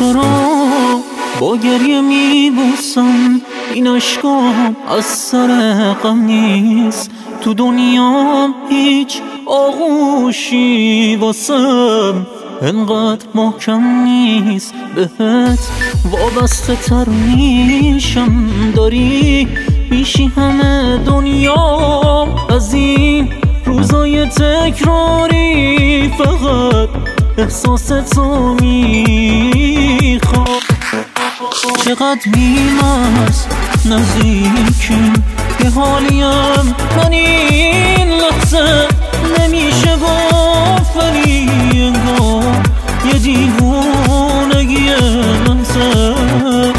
تو رو با گریه میبوسم. این اشکام از سر غم نیست. تو دنیا هیچ آغوشی واسم انقدر محکم نیست. بهت وابسته تر میشم. داری میشی همه دنیا از این روزای تکراری فقط احساس تو می‌خوام. چقدر میمرز نزدیکیم. یه حالیم من این لحظه نمیشه گفت ولی انگار یه دیوونگی منزه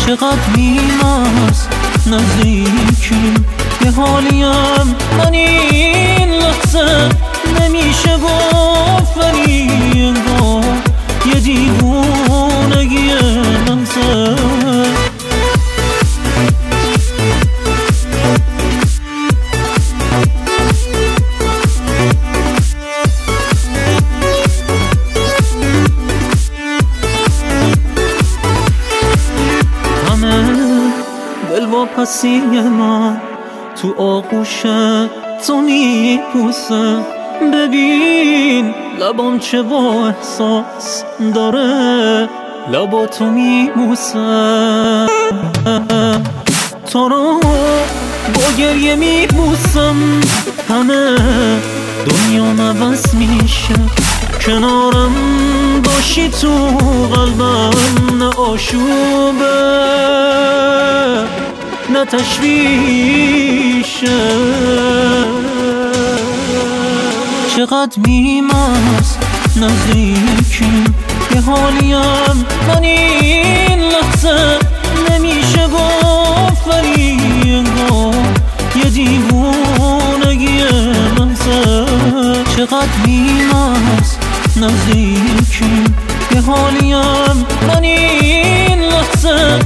چقدر میمرز نزدیکیم. یه حالیم من این لحظه نمیشه گفت ولی پسی من تو آغوش تو میپوسه. ببین لبام چه با احساس داره. لبا تو میبوسه. تو رو با گریه میبوسم. همه دنیا نبس میشه. کنارم باشی تو قلبم. نه آشوبه. نه تشویشه چقدر میمرز نزدیکیم. یه حالیم من این لحظه نمیشه گفت ولی انگار یه دیوونگی منزه چقدر میمرز نزدیکیم. یه حالیم من این لحظه